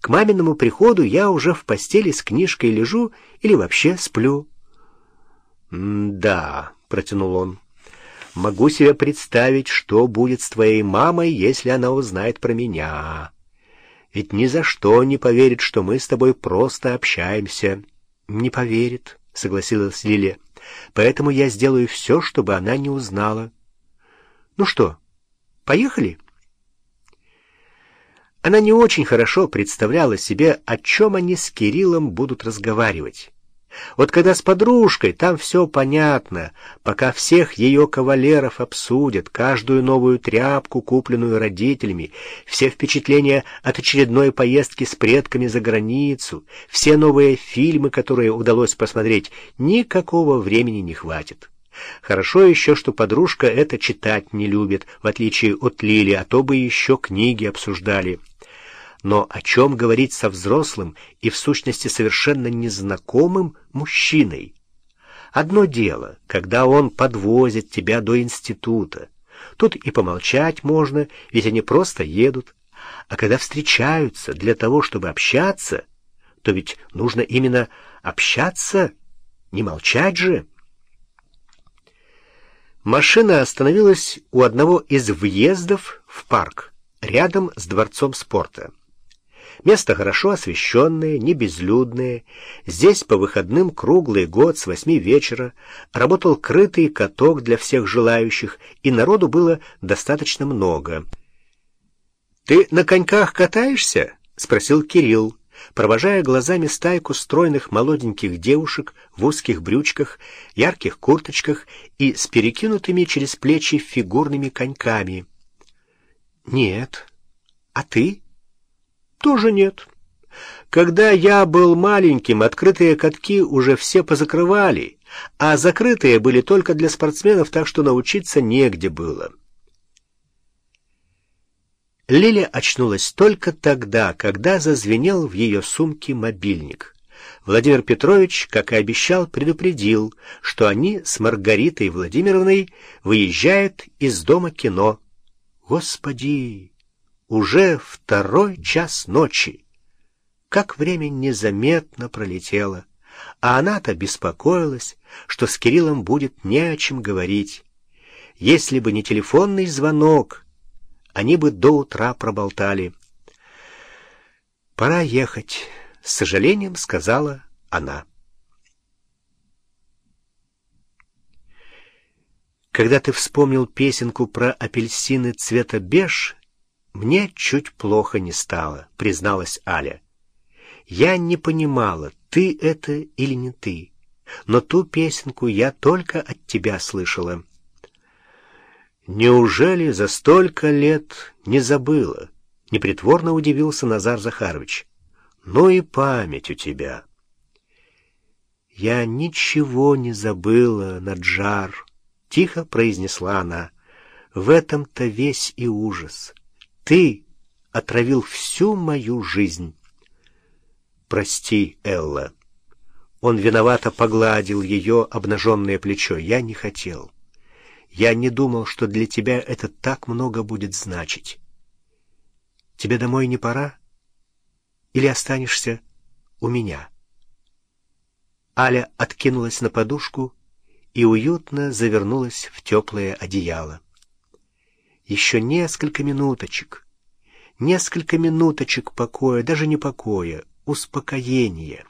К маминому приходу я уже в постели с книжкой лежу или вообще сплю. «Да», — протянул он, — «могу себе представить, что будет с твоей мамой, если она узнает про меня. Ведь ни за что не поверит, что мы с тобой просто общаемся». «Не поверит», — согласилась Лилия. «Поэтому я сделаю все, чтобы она не узнала». «Ну что, поехали?» Она не очень хорошо представляла себе, о чем они с Кириллом будут разговаривать. Вот когда с подружкой, там все понятно, пока всех ее кавалеров обсудят, каждую новую тряпку, купленную родителями, все впечатления от очередной поездки с предками за границу, все новые фильмы, которые удалось посмотреть, никакого времени не хватит. Хорошо еще, что подружка это читать не любит, в отличие от Лили, а то бы еще книги обсуждали. Но о чем говорить со взрослым и в сущности совершенно незнакомым мужчиной? Одно дело, когда он подвозит тебя до института. Тут и помолчать можно, ведь они просто едут. А когда встречаются для того, чтобы общаться, то ведь нужно именно общаться, не молчать же. Машина остановилась у одного из въездов в парк, рядом с дворцом спорта. Место хорошо освещенное, не безлюдное. Здесь по выходным круглый год с восьми вечера работал крытый каток для всех желающих, и народу было достаточно много. «Ты на коньках катаешься?» — спросил Кирилл провожая глазами стайку стройных молоденьких девушек в узких брючках, ярких курточках и с перекинутыми через плечи фигурными коньками. «Нет. А ты?» «Тоже нет. Когда я был маленьким, открытые катки уже все позакрывали, а закрытые были только для спортсменов, так что научиться негде было». Лиля очнулась только тогда, когда зазвенел в ее сумке мобильник. Владимир Петрович, как и обещал, предупредил, что они с Маргаритой Владимировной выезжают из дома кино. Господи! Уже второй час ночи! Как время незаметно пролетело! А она-то беспокоилась, что с Кириллом будет не о чем говорить. Если бы не телефонный звонок, они бы до утра проболтали. «Пора ехать», — с сожалением сказала она. Когда ты вспомнил песенку про апельсины цвета беж, мне чуть плохо не стало, призналась Аля. Я не понимала, ты это или не ты, но ту песенку я только от тебя слышала. Неужели за столько лет не забыла? Непритворно удивился Назар Захарович. Ну и память у тебя. Я ничего не забыла, Наджар, тихо произнесла она. В этом-то весь и ужас. Ты отравил всю мою жизнь. Прости, Элла. Он виновато погладил ее обнаженное плечо. Я не хотел. Я не думал, что для тебя это так много будет значить. Тебе домой не пора? Или останешься у меня?» Аля откинулась на подушку и уютно завернулась в теплое одеяло. Еще несколько минуточек, несколько минуточек покоя, даже не покоя, успокоения —